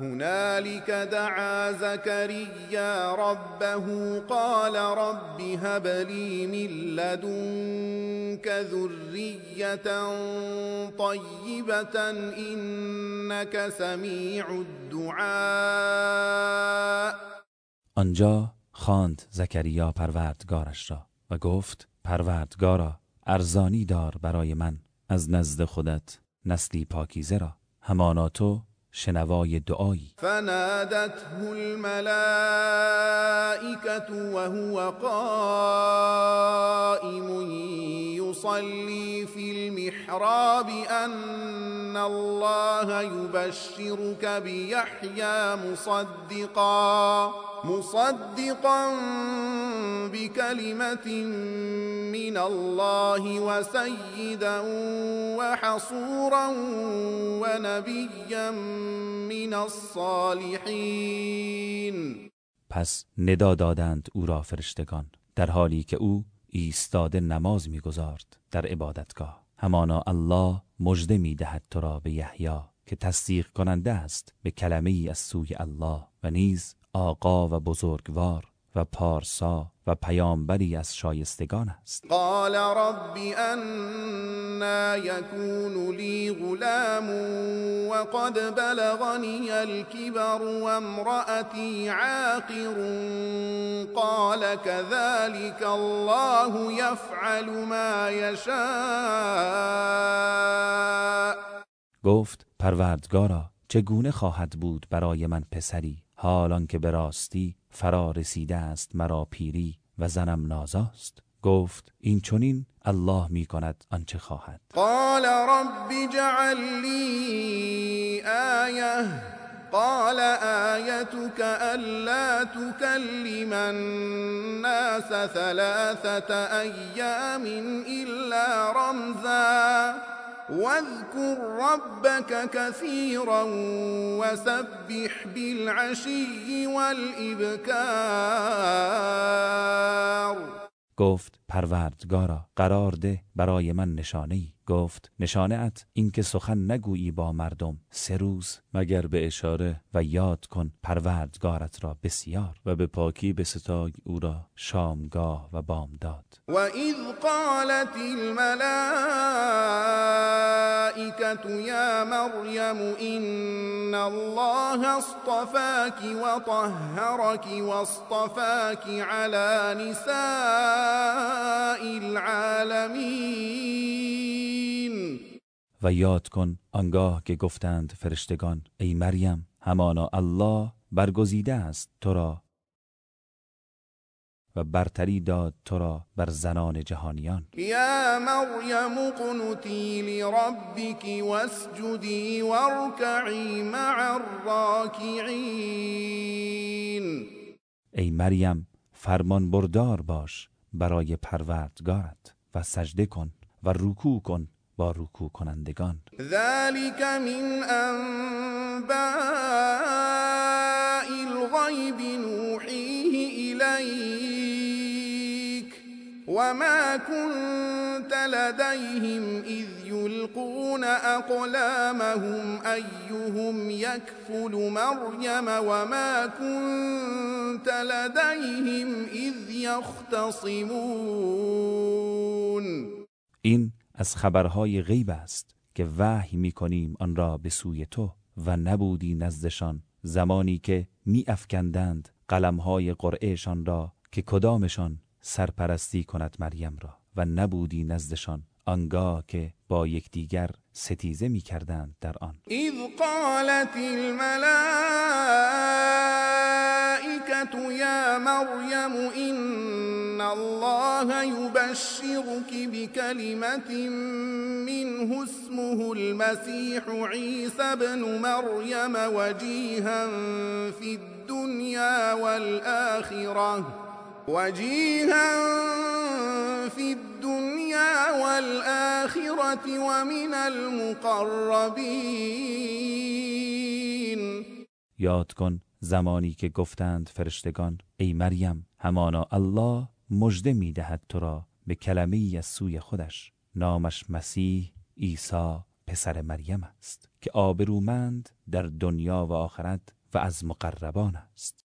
هنالك دعا زكريا ربه قال رب هب لي من لدنك ذرية طيبة إنك سميع الدعاء. آنجا خواند زکریا پروردگارش را و گفت، پروردگارا، ارزانی دار برای من، از نزد خودت نسلی پاکیزه را، همانا تو شنوای دعایی. فنادته الملائكة وهو قائم يصلي في المحراب أن الله يبشرك بيحيى مصدقا مصدقا بكلمة من الله وسيدا وحصورا ونبيا من الصالحين. پس ندا دادند او را فرشتگان، در حالی که او ایستاده نماز میگذارد در عبادتگاه. همانا الله مژده میدهد تو را به یحیی که تصدیق کننده است به کلمه ای از سوی الله و نیز آقا و بزرگوار. و پارسا و پیامبری از شایستگان است. قال رب أنا يكون لي غلام وقد بلغني الكبر وامرأتي عاقر. قال كذلك الله يفعل ما يشاء. گفت پروردگارا چگونه خواهد بود برای من پسری؟ حالان که به راستی فرا رسیده است مرا پیری و زنم نازاست. گفت، این چونین الله می کند آنچه خواهد. قال رب اجعل لي آية قال آيتك ألا تكلم الناس ثلاثة أيام إلا رمزا. واذكر ربك كثيرا وسبح بالعشي والإبكار. گفت پروردگارا قرار ده برای من نشانه ای گفت نشانه ات این که سخن نگویی با مردم سه روز مگر به اشاره و یاد کن پروردگارت را بسیار. و به پاکی بستای او را شامگاه و بامداد. وإذ قالت الملائكة، يا مريم، إن الله اصطفاك وطهرك واصطفاك على نساء العالمين. و یاد کن آنگاه که گفتند فرشتگان، ای مریم، همانا الله برگزیده است، تو را و برتری داد تو را بر زنان جهانیان. يا مريم اقنتي لربك واسجدي واركعي مع الراكعين ای مریم فرمان بردار باش برای پروردگارت و سجده کن و رکوع کن با رکوع کنندگان. ذلك من أنباء وما كنت لديهم إذ يلقون أقلامهم أيهم يكفل مريم وما كنت لديهم إذ يختصمون این از خبرهای غیب است که وحی می کنیم آن را به سوی تو و نبودی نزدشان زمانی که می افکندند قلمهای قرعهشان را که کدامشان سرپرستی کند مریم را و نبودی نزدشان، آنگاه که با یکدیگر ستیزه می کردند در آن. إذ قالت الملائكة يا مريم إن الله يبشرك بكلمة منه اسمه المسيح عيسى بن مريم وجيها في الدنيا والآخرة. وجيها في الدنيا والآخرة ومن المقربين. یاد کن زمانی که گفتند فرشتگان، ای مریم، همانا الله مژده میدهد تو را به کلمه ای از سوی خودش. نامش مسیح عیسی پسر مریم است، که آبرومند در دنیا و آخرت و از مقربان است.